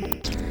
Tchau.